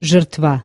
жертва.